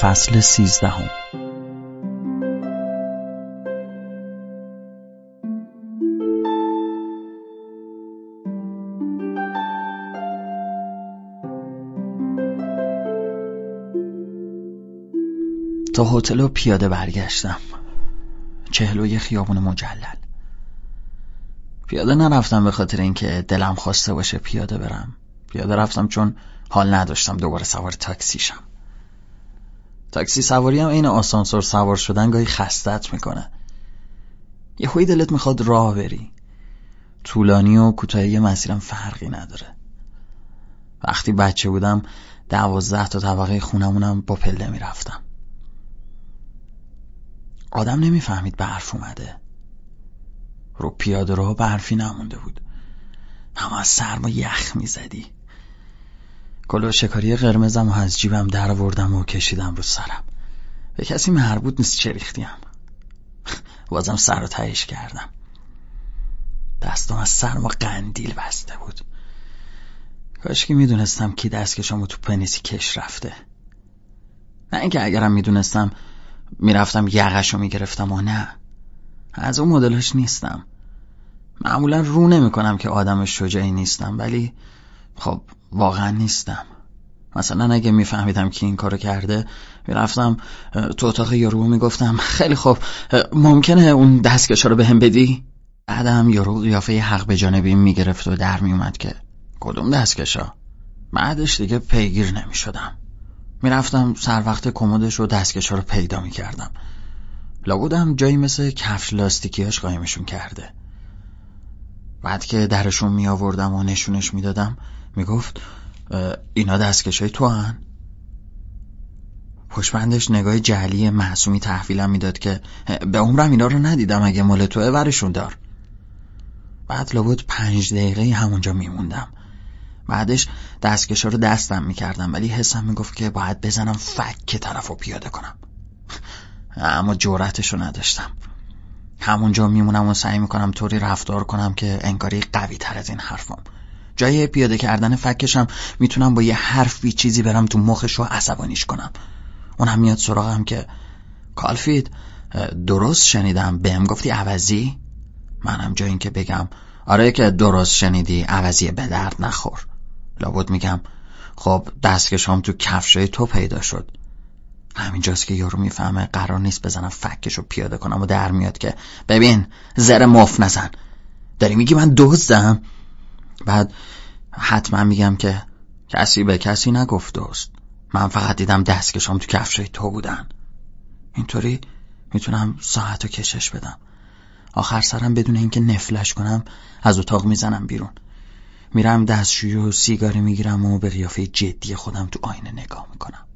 فصل سیزدهم. تا هتل و پیاده برگشتم. چهلوی خیابون مجلل. پیاده نرفتم به خاطر اینکه دلم خواسته باشه پیاده برم. پیاده رفتم چون حال نداشتم دوباره سوار تاکسی شم. تاکسی سواری هم این آسانسور سوار شدن گاهی خستت می‌کنه. یه خوی دلت می‌خواد راه بری. طولانی و کوتاهی مسیرم فرقی نداره. وقتی بچه بودم دوازده تا طبقه خونمونم با پله می‌رفتم. آدم نمی‌فهمید برف اومده. رو پیاده رو برفی نمونده بود. اما از سرما یخ می‌زدی. کلاه شکاری قرمزم و از جیبم در وردم و کشیدم رو سرم. به کسی مربوط نیست چه ریختیم. بازم سر رو تهش کردم. دستم از سرما قندیل بسته بود. کاش که می‌دونستم کی دستکشامو تو پنیسی کش رفته. نه اینکه اگرم می‌دونستم می‌رفتم یقش رو می‌گرفتم و نه. از اون مدلش نیستم. معمولا رو نمی‌کنم که آدم شجاعی نیستم ولی خب واقعا نیستم. مثلا اگه میفهمیدم که این کارو کرده می‌رفتم تو اتاق یارو می‌گفتم خیلی خب ممکنه اون دستکشا رو بهم بدی؟ بعدم یارو قیافه حق به جانبی می‌گرفت و در میومد که کدوم دستکشا بعدش دیگه پیگیر نمی‌شدم. می‌رفتم سر وقت کمدش و دستکشا رو پیدا می‌کردم. لابودم جایی مثل کفش لاستیکیاش قایمشون کرده. بعد که درشون می آوردم و نشونش می‌دادم می‌گفت اینا دستکشای تو هن؟ پشبندش نگاه جعلی محسومی تحویلم می‌داد که به عمرم اینا رو ندیدم اگه مال توه ورشون دار. بعد لابد پنج دقیقه همونجا میموندم. بعدش دستکشا رو دستم می‌کردم ولی حسم می‌گفت که باید بزنم فک طرف رو پیاده کنم. اما جورتش رو نداشتم. همونجا میمونم و سعی می‌کنم طوری رفتار کنم که انگاری قوی تر از این حرفم جای پیاده کردن فکشم می‌تونم با یه حرفی چیزی برم تو مخش رو عصبانیش کنم. اونم میاد سراغم که کالفید درست شنیدم. بهم گفتی عوضی؟ منم جای این که بگم آره که درست شنیدی عوضی به درد نخور. لابد میگم خب دستکشام تو کفشای تو پیدا شد. همینجاست که یارو می‌فهمه قرار نیست بزنم فکش پیاده کنم و در میاد که ببین زر مف نزن. داری میگی من دزدم؟ بعد حتما میگم که کسی به کسی نگفت دوست. من فقط دیدم دستکشام تو کفشای تو بودن. اینطوری می‌تونم ساعت و کشش بدم. آخر سرم بدون اینکه نفلش کنم از اتاق می‌زنم بیرون. میرم دستشویی و سیگاری می‌گیرم و به قیافه جدی خودم تو آینه نگاه می‌کنم.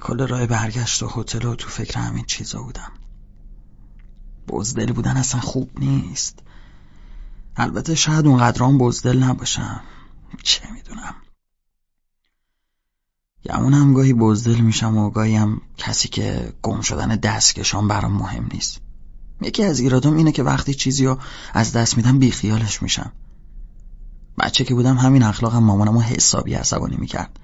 کل راه برگشت و هتل و تو فکر همین چیزا بودم. بزدل بودن اصلا خوب نیست. البته شاید اونقدران بزدل نباشم. چه می‌دونم. گمونم گاهی بزدل میشم و گاهی هم کسی که گم شدن دستکشان برام مهم نیست. یکی از ایرادم اینه که وقتی چیزی رو از دست میدم بیخیالش میشم. بچه که بودم همین اخلاقم مامانم حسابی عصبانی می‌کرد.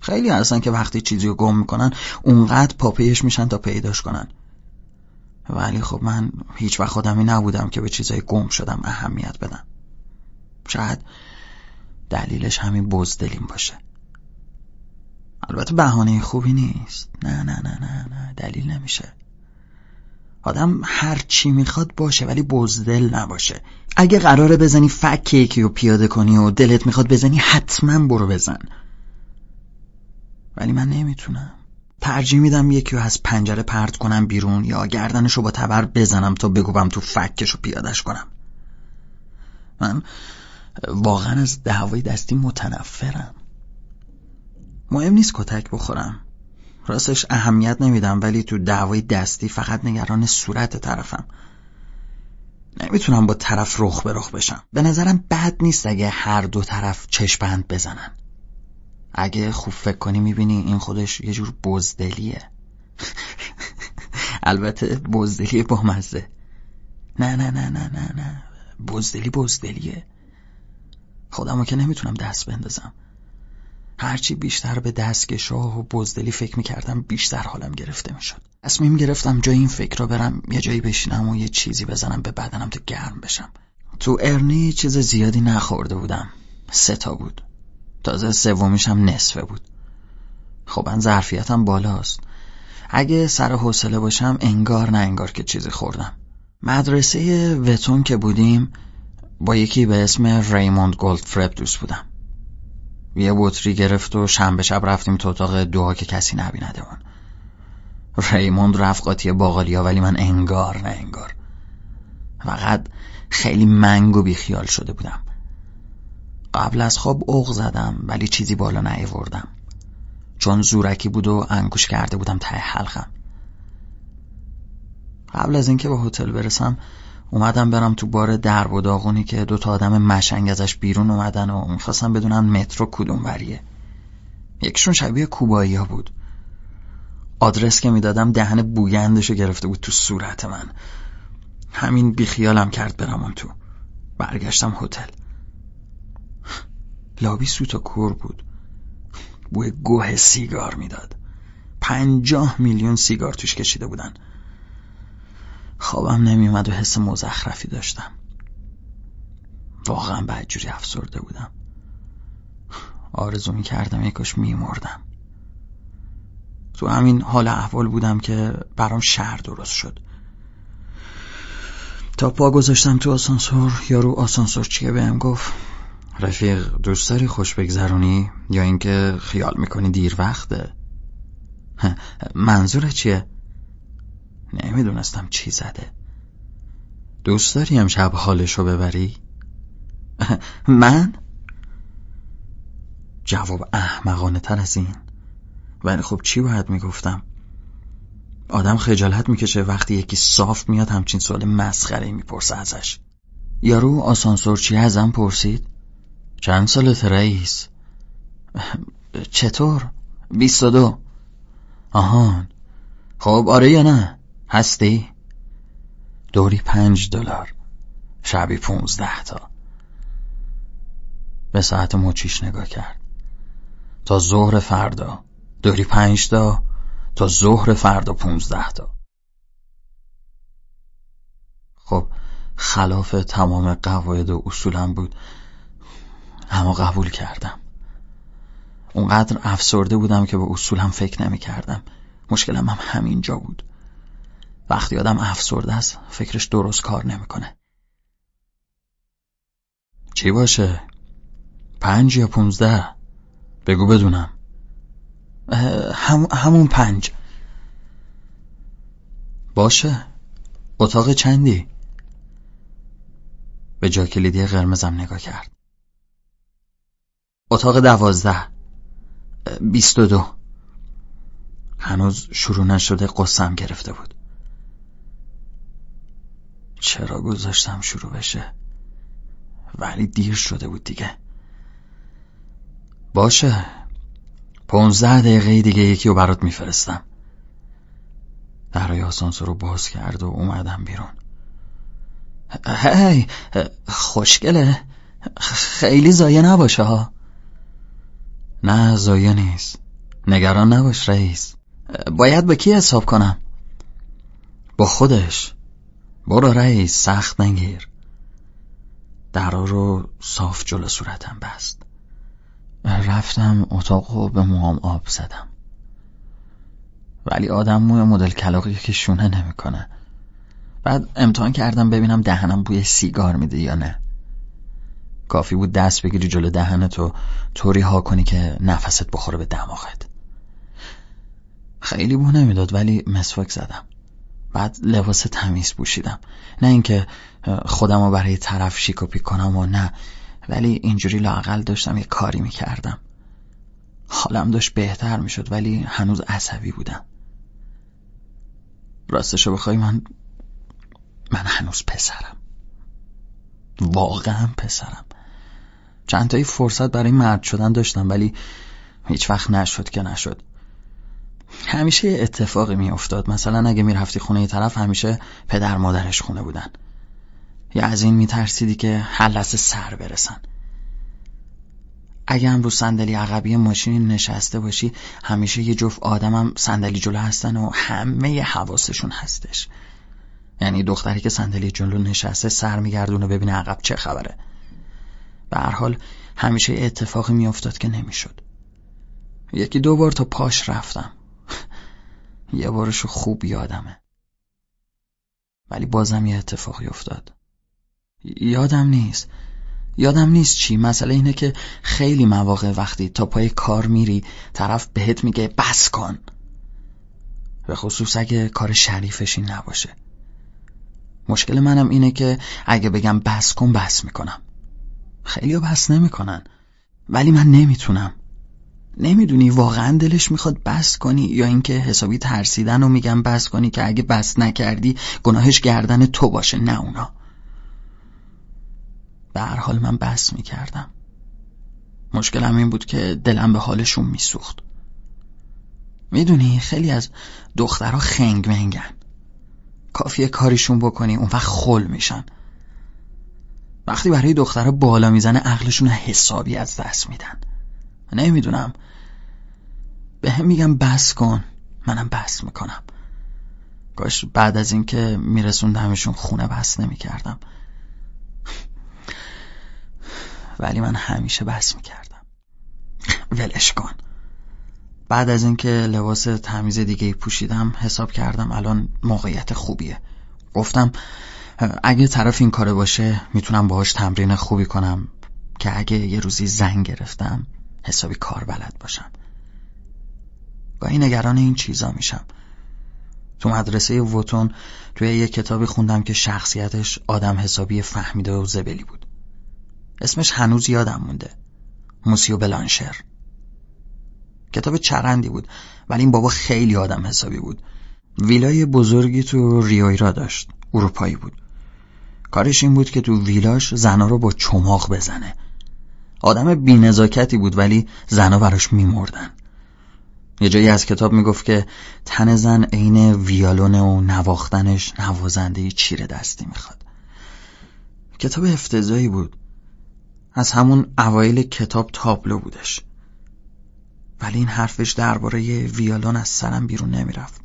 خیلی هستن که وقتی چیزی رو گم می‌کنن اونقدر پاپیش میشن تا پیداش کنن. ولی خب من هیچ وقت خودمی نبودم که به چیزای گم شدم اهمیت بدم. شاید دلیلش همین بزدلیم باشه. البته بهانه خوبی نیست. نه نه نه نه نه دلیل نمیشه. آدم هر چی می‌خواد باشه ولی بزدل نباشه. اگه قراره بزنی فک یکی رو پیاده کنی و دلت می‌خواد بزنی حتما برو بزن. ولی من نمی‌تونم. ترجیح میدم یکی از پنجره پرت کنم بیرون یا گردنش رو با تبر بزنم تا بگوبم تو فکش رو پیادش کنم. من واقعا از دعوای دستی متنفرم. مهم نیست کتک بخورم. راستش اهمیت نمیدم ولی تو دعوای دستی فقط نگران صورت طرفم. نمی‌تونم با طرف رخ به رخ بشم. به نظرم بد نیست اگه هر دو طرف چشپند بزنن. اگه خوب فکر کنی می‌بینی این خودش یه جور بزدلیه. البته بزدلی با مزه. نه نه نه نه نه نه. بزدلی بزدلیه. خودمو که نمی‌تونم دست بندازم. هرچی بیشتر به دستگشاه و بزدلی فکر می‌کردم بیشتر حالم گرفته می‌شد. تصمیم گرفتم جای این فکر را برم یه جایی بشینم و یه چیزی بزنم به بدنم تا گرم بشم. تو ارنی چیز زیادی نخورده بودم. سه تا بود. تازه سومیش هم نصفه بود. خب من ظرفیتم بالاست. اگه سر حوصله باشم انگار نه انگار که چیزی خوردم. مدرسه وتون که بودیم با یکی به اسم ریموند گولدفرب دوست بودم. یه بطری گرفت و شنبه شب رفتیم تو اتاق دعا که کسی نبینده اون ریموند رفت قاطی باقالیا ولی من انگار نه انگار. فقط خیلی منگ و بیخیال شده بودم. قبل از خواب اوق زدم ولی چیزی بالا نیاوردم. چون زورکی بود و انگوش کرده بودم ته حلقم. قبل از اینکه به هتل برسم اومدم برم تو بار درب و داغونی که دو تا آدم مشنگ ازش بیرون اومدن و می‌خواستم بدونن مترو کدوم وریه. یکشون شبیه کوبایی ها بود. آدرس که می‌دادم دهن بوگندشو گرفته بود تو صورت من. همین بیخیالم کرد برم اون تو. برگشتم هتل. لابی سوت و کور بود. بوی گوه سیگار می‌داد. پنجاه میلیون سیگار توش کشیده بودن. خوابم نمیومد و حس مزخرفی داشتم. واقعا بدجوری افسرده بودم. آرزو می‌کردم یکاش میمردم. تو همین حال احوال بودم که برام شهر درست شد. تا پا گذاشتم تو آسانسور یارو آسانسور چیه بهم گفت؟ رفیق دوست داری خوش بگذرونی؟ یا اینکه خیال می‌کنی دیر وقته؟ منظور چیه؟ نمی‌دونستم چی زده. دوست داری امشب حالشو ببری؟ من؟ جواب احمقانه تر از این. ولی خب چی باید می‌گفتم؟ آدم خجالت می‌کشه وقتی یکی صاف میاد همچین سوال مسخره می‌پرسه ازش. یارو آسانسورچی ازم پرسید؟ چند سالت رئیس؟ چطور؟ بیست و دو. آهان خب آره یا نه؟ هستی؟ دوری پنج دلار. شبی پونزده تا. به ساعت مچیش نگاه کرد. تا ظهر فردا. دوری پنج تا. تا ظهر فردا پونزده تا. خب خلاف تمام قواعد و اصولم بود. اما قبول کردم اونقدر افسرده بودم که به اصولم فکر نمی کردم مشکلم هم همینجا بود وقتی آدم افسرده است فکرش درست کار نمی‌کنه. چی باشه؟ پنج یا پونزده؟ بگو بدونم هم، همون پنج باشه اتاق چندی؟ به جا کلیدی قرمزم نگاه کرد اتاق دوازده. بیست و دو هنوز شروع نشده قصم گرفته بود. چرا گذاشتم شروع بشه؟ ولی دیر شده بود دیگه. باشه. پونزده دقیقه دیگه یکی رو برات میفرستم. درای آسانسور رو باز کرد و اومدم بیرون. هی خوشگله. خیلی زایه نباشه ها. نه زایه نیست. نگران نباش رئیس. باید به کی حساب کنم؟ با خودش. برو رئیس سخت نگیر. درا رو صاف جلو صورتم بست. رفتم اتاق رو به موام آب زدم. ولی آدم موی مدل کلاقی که شونه نمی‌کنه. بعد امتحان کردم ببینم دهنم بوی سیگار میده یا نه. کافی بود دست بگیری جلو دهنت و طوری ها کنی که نفست بخوره به دماغت خیلی بو نمی‌داد ولی مسواک زدم. بعد لباس تمیز پوشیدم. نه اینکه خودم رو برای طرف شیک کنم و نه ولی اینجوری لاقل داشتم یه کاری می‌کردم. حالم داشت بهتر می‌شد ولی هنوز عصبی بودم. راستشو بخوای من من هنوز پسرم. واقعا پسرم. چند تایی فرصت برای مرد شدن داشتم ولی هیچ وقت نشد که نشد. همیشه یه اتفاقی می افتاد مثلا اگه می‌رفتی خونه یه طرف همیشه پدر مادرش خونه بودن. یا از این میترسیدی که هر لحظه سر برسن. اگه هم رو صندلی عقبی ماشین نشسته باشی همیشه یه جفت آدمم صندلی جلو هستن و همه حواسشون هستش. یعنی دختری که صندلی جلو نشسته سر میگردونه ببینه عقب چه خبره. به هر حال همیشه اتفاقی میافتاد که نمی‌شد. یکی دو بار تا پاش رفتم. یه بارشو خوب یادمه. ولی بازم یه اتفاقی افتاد. یادم نیست. یادم نیست چی. مسئله اینه که خیلی مواقع وقتی تا پای کار میری طرف بهت میگه بس کن. به خصوص اگه کار شریفشی نباشه. مشکل منم اینه که اگه بگم بس کن بس می‌کنم. خیلی بس نمی‌کنن. ولی من نمی‌تونم. نمی‌دونی واقعا دلش می‌خواد بس کنی یا اینکه حسابی ترسیدن و میگم بس کنی که اگه بس نکردی گناهش گردن تو باشه نه اونا. به هر حال من بس می‌کردم. مشکلم این بود که دلم به حالشون میسوخت. می‌دونی خیلی از دخترها خنگ منگن کافیه کاریشون بکنی اون وقت خل میشن. وقتی برای دخترها بالا می‌زنه عقلشون حسابی از دست میدن. نمی‌دونم. به هم میگم بس کن. منم بس می‌کنم. کاش بعد از اینکه میرسوندمشون خونه بس نمی‌کردم. ولی من همیشه بس می‌کردم. ولش کن. بعد از اینکه لباس تمیز دیگه پوشیدم حساب کردم الان موقعیت خوبیه. گفتم اگه طرف این کاره باشه می‌تونم باهاش تمرین خوبی کنم که اگه یه روزی زنگ گرفتم حسابی کار بلد باشم. گاهی نگران این چیزا میشم. تو مدرسه ووتون توی یه کتابی خوندم که شخصیتش آدم حسابی فهمیده و زبلی بود. اسمش هنوز یادم مونده. موسیو بلانشر. کتاب چرندی بود ولی این بابا خیلی آدم حسابی بود. ویلای بزرگی تو ریویرا داشت. اروپایی بود. کارش این بود که تو ویلاش زنا رو با چماق بزنه. آدم بینزاکتی بود ولی زنا براش میمردن. یه جایی از کتاب می‌گفت که تن زن عین ویالونه و نواختنش نوازنده چیره دستی می‌خواد. کتاب افتضایی بود. از همون اوایل کتاب تابلو بودش. ولی این حرفش درباره ویالون از سرم بیرون نمی‌رفت.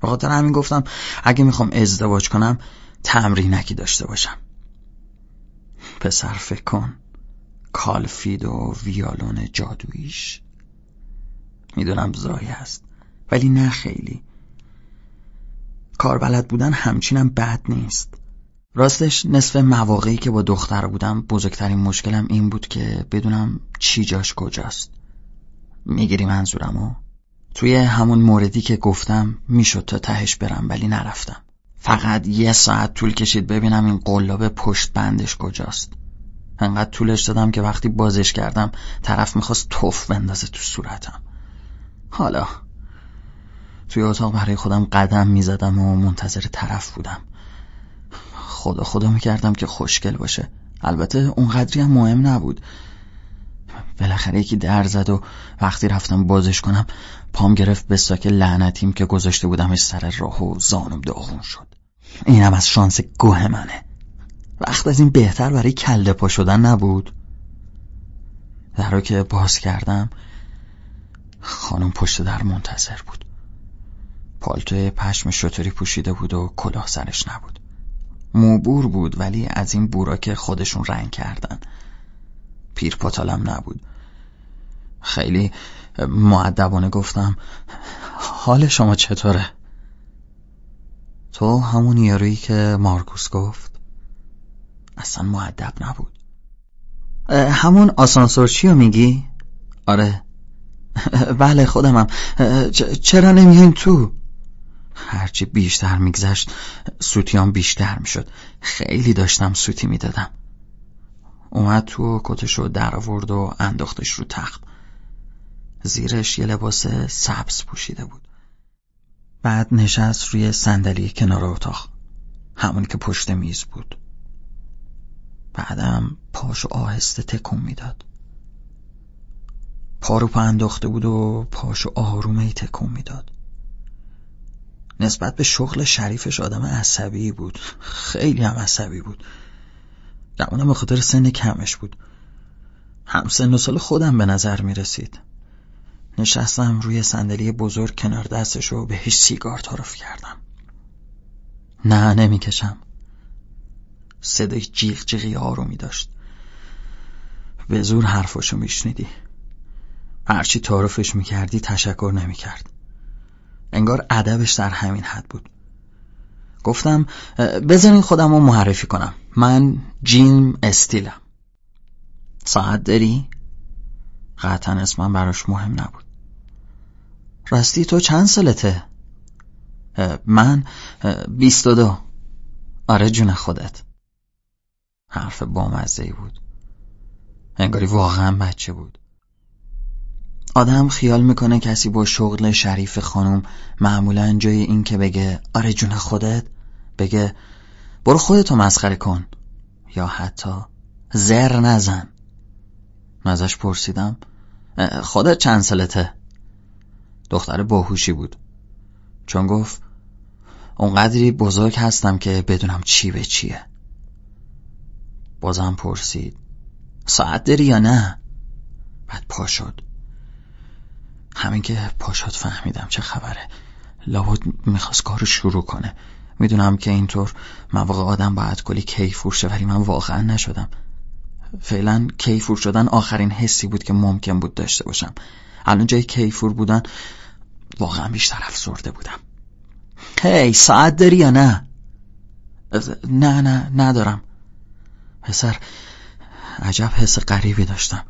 به خاطر همین گفتم اگه می‌خوام ازدواج کنم تمرینکی داشته باشم. پسر فکر کن کالفید و ویالون جادویش می‌دونم زایی است ولی نه خیلی. کاربلد بودن همچینم بد نیست. راستش نصف مواقعی که با دختر بودم بزرگترین مشکلم این بود که بدونم چی جاش کجاست. می‌گیری منظورمو؟ توی همون موردی که گفتم می‌شد تا تهش برم ولی نرفتم. فقط یه ساعت طول کشید ببینم این قلاب پشت بندش کجاست. انقدر طولش دادم که وقتی بازش کردم طرف می‌خواست توف بندازه تو صورتم. حالا توی اتاق برای خودم قدم می‌زدم و منتظر طرف بودم. خدا خدا می‌کردم که خوشگل باشه. البته اونقدری هم مهم نبود. بالاخره یکی در زد و وقتی رفتم بازش کنم پام گرفت به ساک لعنتیم که گذاشته بودمش سر راه و زانم داغون شد. اینم از شانس گوه منه. وقت از این بهتر برای کله پا شدن نبود. در رو که باز کردم خانم پشت در منتظر بود. پالتوی پشم شطوری پوشیده بود و کلاه سرش نبود. موبور بود ولی از این بورا که خودشون رنگ کردن. پیر پاتالم نبود. خیلی معدبانه گفتم حال شما چطوره؟ تو همون یارویی که مارکوس گفت. اصلا معدب نبود. همون آسانسور چی رو میگی؟ آره. بله خودمم. چرا نمیایم تو؟ هرچی بیشتر میگذشت سوتیان بیشتر می‌شد. خیلی داشتم سوتی می‌دادم. اومد تو کتشو در آورد و انداختش رو تخت. زیرش یه لباس سبز پوشیده بود. بعد نشست روی صندلی کنار اتاق. همونی که پشت میز بود. بعدم پاشو آهسته تکون می‌داد. پارو پا انداخته بود و پاشو آرومه تکون می‌داد. نسبت به شغل شریفش آدم عصبی بود. خیلی هم عصبی بود. گمانم به خاطر سن کمش بود. همسن و سال خودم به نظر می رسید نشستم روی صندلی بزرگ کنار دستش و بهش سیگار تعارف کردم. نه نمی‌کشم. صدای جیغ جیغی آرومی داشت به زور حرفاشو میشنیدی. هرچی تعارفش می‌کردی تشکر نمی‌کرد. انگار ادبش در همین حد بود. گفتم بذارین خودم رو معرفی کنم. من جیم استیلم. ساعت داری؟ قطعا اسمم براش مهم نبود. راستی تو چند سالته؟ من بیست و دو آره جون خودت. حرف بامزه ای بود. انگاری واقعا بچه بود. آدم خیال می‌کنه کسی با شغل شریف خانم معمولا جای این که بگه آره جون خودت بگه برو خودتو مسخره کن. یا حتی زر نزن. ازش پرسیدم خودت چند سالته؟ دختر باهوشی بود. چون گفت اونقدری بزرگ هستم که بدونم چی به چیه. بازم پرسید ساعت داری یا نه؟ بعد پا شد. همین که پاشاد فهمیدم چه خبره. لابد می‌خواست کارو شروع کنه. می‌دونم که اینطور مواقع آدم باید کلی کیفور شه ولی من واقعا نشدم. فعلا کیفور شدن آخرین حسی بود که ممکن بود داشته باشم. الان جای کیفور بودن واقعا بیشتر افسرده بودم. هی ساعت داری یا نه؟ نه نه ندارم. پسر عجب حس غریبی داشتم.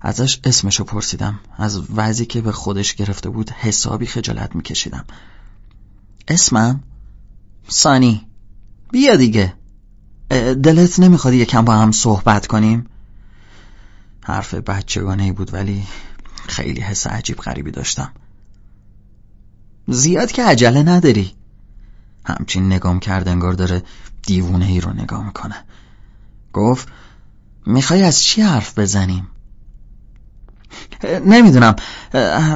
ازش اسمشو پرسیدم. از وضعی که به خودش گرفته بود حسابی خجالت میکشیدم. اسمم؟ سانی. بیا دیگه. دلت نمی‌خواد یکم با هم صحبت کنیم؟ حرف بچگانه ای بود ولی خیلی حس عجیب غریبی داشتم. زیاد که عجله نداری. همچین نگام کرد انگار داره دیوونه ای رو نگاه می‌کنه. گفت می‌خوای از چی حرف بزنیم؟ نمی‌دونم.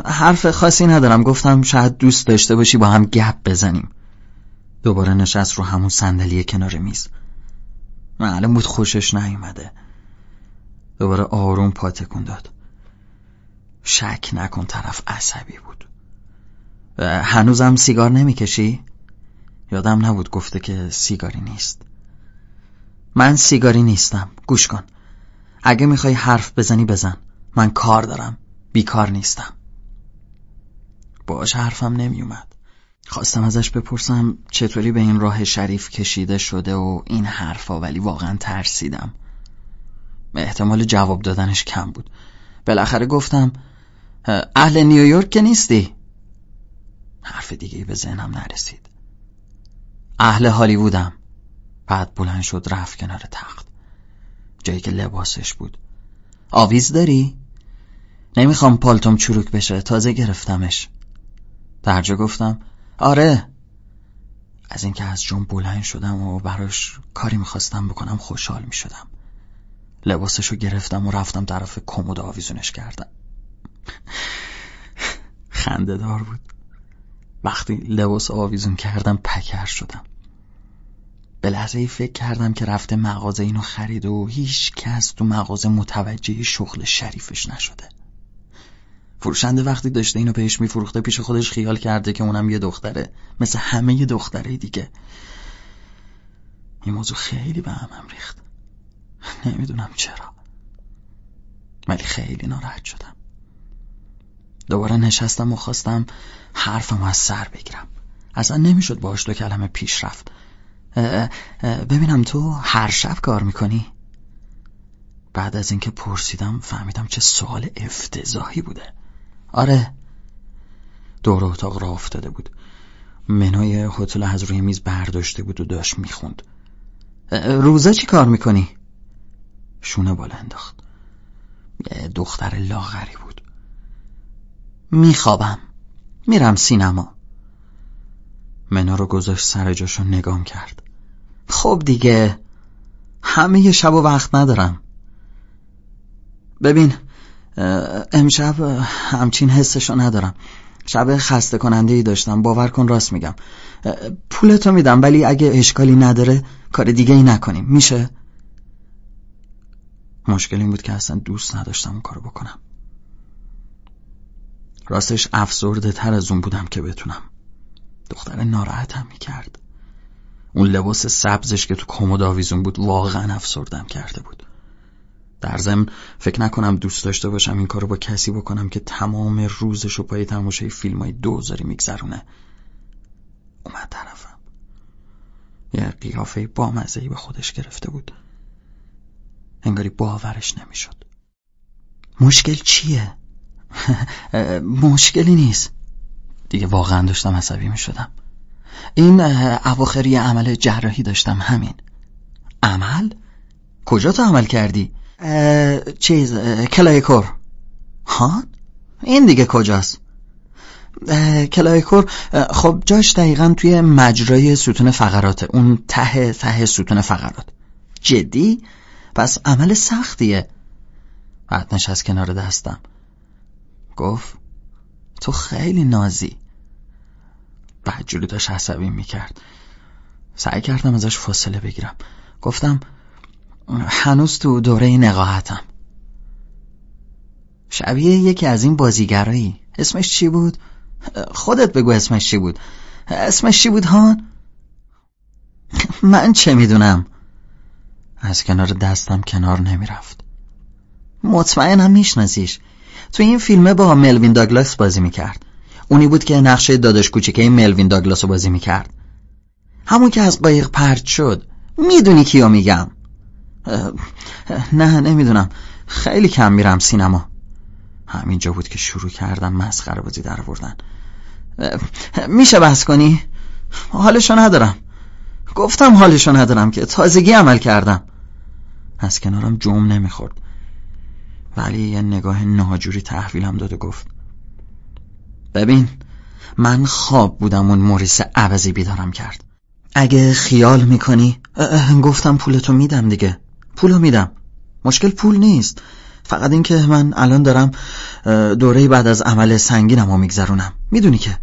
حرف خاصی ندارم. گفتم شاید دوست داشته باشی با هم گپ بزنیم. دوباره نشست رو همون صندلی کنار میز. معلوم بود خوشش نیومده. دوباره آروم پا تکون داد. شک نکن طرف عصبی بود. هنوزم سیگار نمی‌کشی؟ یادم نبود گفته که سیگاری نیست. من سیگاری نیستم. گوش کن. اگه می‌خوای حرف بزنی بزن. من کار دارم. بیکار نیستم. باش حرفم نمیومد خواستم ازش بپرسم چطوری به این راه شریف کشیده شده و این حرفا ولی واقعا ترسیدم. احتمال جواب دادنش کم بود. بالاخره گفتم اهل نیویورک که نیستی؟ حرف دیگه به ذهنم نرسید. اهل هالیوودم. بعد بلند شد رفت کنار تخت. جایی که لباسش بود. آویز داری؟ نمی‌خوام پالتوم چروک بشه تازه گرفتمش. درجا گفتم آره. از اینکه از جون بلند شدم و براش کاری می‌خواستم بکنم خوشحال می‌شدم. لباسشو گرفتم و رفتم طرف کمد آویزونش کردم. خنده دار بود. وقتی لباس آویزون کردم پکر شدم. به لحظه ای فکر کردم که رفته مغازه اینو خرید و هیچ کس تو مغازه متوجه شغل شریفش نشده. فروشنده وقتی داشته اینو بهش میفروخته پیش خودش خیال کرده که اونم یه دختره مثل همه یه دختره دیگه. این موضوع خیلی به همم ریخت. نمی‌دونم چرا. ولی خیلی ناراحت شدم. دوباره نشستم و خواستم حرفم از سر بگیرم. اصلا نمی‌شد باش دو کلمه پیش رفت. ببینم تو هر شب کار می‌کنی؟ بعد از اینکه پرسیدم فهمیدم چه سوال افتضاحی بوده. آره. دور اتاق را افتاده بود. منوی هتل از روی میز برداشته بود و داشت می‌خوند. روزا چی کار می‌کنی؟ شونه بالا انداخت. دختر لاغری بود. میخوابم. میرم سینما. منو رو گذاشت سر جاشو نگام کرد. خب دیگه همه شب و وقت ندارم. ببین امشب همچین حسشو ندارم. شب خسته کننده ای داشتم. باور کن راست میگم. پولتو میدم ولی اگه اشکالی نداره کار دیگه ای نکنیم. میشه؟ مشکل این بود که اصلا دوست نداشتم اون کارو بکنم. راستش افسرده تر از اون بودم که بتونم. دختر ناراحتم می‌کرد. اون لباس سبزش که تو کمد آویزون بود واقعا افسردم کرده بود. در ضمن فکر نکنم دوست داشته باشم این کارو با کسی بکنم که تمام روزش و پای تماشای فیلم های دوزاری میگذرونه. اومد طرفم. یه قیافه بامزهی به خودش گرفته بود. انگاری باورش نمی‌شد. مشکل چیه؟ مشکلی نیست دیگه واقعا داشتم عصبی می شدم این اواخری عمل جراحی داشتم همین عمل؟ کجا تو عمل کردی؟ چیز کلایکور ها؟ این دیگه کجاست؟ کلایکور خب جاش دقیقا توی مجرای ستون فقراته اون ته ته ستون فقرات جدی؟ پس عمل سختیه بعد نشست کنار دستم گفت تو خیلی نازی. جلو داشت عصبی می‌کرد. سعی کردم ازش فاصله بگیرم. گفتم هنوز تو دوره نقاهتم. شبیه یکی از این بازیگرایی. اسمش چی بود؟ خودت بگو اسمش چی بود. اسمش چی بود هان؟ من چه می‌دونم؟ از کنار دستم کنار نمی‌رفت. مطمئنم میشناسیش. تو این فیلمه با ملوین داگلاس بازی می‌کرد. اونی بود که نقشه داداش کوچیکه ملوین داگلاس رو بازی می‌کرد. همون که از قایق پرت شد. می‌دونی کیو میگم. نه نمی‌دونم. خیلی کم میرم سینما. همینجا بود که شروع کردم مسخره بازی در آوردن. میشه بحث کنی؟ حالشو ندارم. گفتم حالشو ندارم که تازگی عمل کردم. از کنارم جوم نمی‌خورد. ولی یه نگاه ناجوری تحویلم داد و گفت ببین من خواب بودم اون موریس عوضی بیدارم کرد. اگه خیال می‌کنی گفتم پولتو میدم دیگه. پولو میدم. مشکل پول نیست. فقط اینکه من الان دارم دوره بعد از عمل سنگینم و میگذرونم. می‌دونی که؟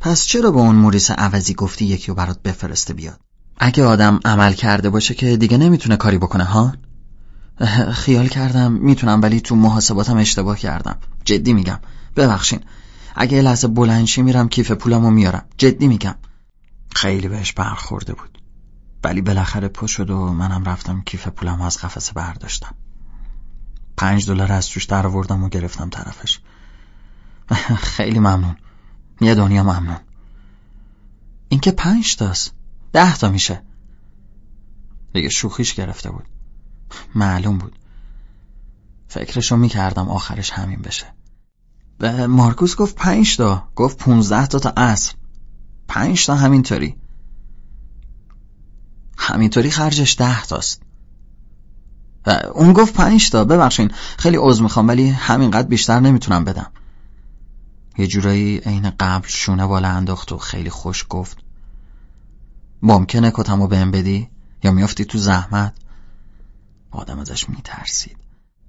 پس چرا به اون موریس عوضی گفتی یکی رو برات بفرسته بیاد؟ اگه آدم عمل کرده باشه که دیگه نمی‌تونه کاری بکنه ها؟ خیال کردم می‌تونم ولی تو محاسباتم اشتباه کردم. جدی میگم. ببخشین. اگه لحظه بلنشی میرم کیف پولمو میارم. جدی میگم. خیلی بهش برخورده بود. ولی بالاخره پا شد و منم رفتم کیف پولم از قفسه برداشتم. پنج دلار از توش در و گرفتم طرفش. خیلی ممنون. یه دنیا ممنون. این که پنج تاست. ده تا میشه. دیگه شوخیش گرفته بود. معلوم بود. فکرشو می‌کردم آخرش همین بشه. مارکوس گفت پنج تا. گفت پونزده تا تا عصر پنج تا همینطوری. همینطوری خرجش ده تاست. اون گفت پنج تا. ببخشین خیلی عوض می‌خوام ولی همینقدر بیشتر نمی‌تونم بدم. یه جورایی عین قبل شونه بالا انداخت و خیلی خوش گفت ممکنه کتمو بهم بدی؟ یا میافتی تو زحمت؟ آدم ازش میترسید.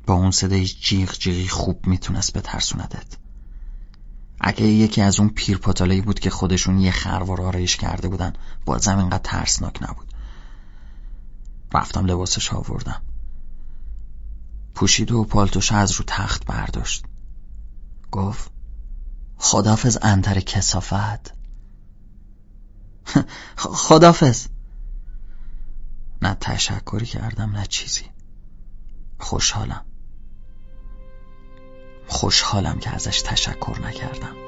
با اون صدای جیغ جیغی خوب می‌تونست به ترسوندت اگه یکی از اون پیرپاتالایی بود که خودشون یه خروار آرایش کرده بودن بازم اینقدر ترسناک نبود. رفتم لباسش آوردم. پوشید و پالتوش از رو تخت برداشت. گفت خدافز انتر کسافت خدافز نه تشکری کردم نه چیزی. خوشحالم. خوشحالم که ازش تشکر نکردم.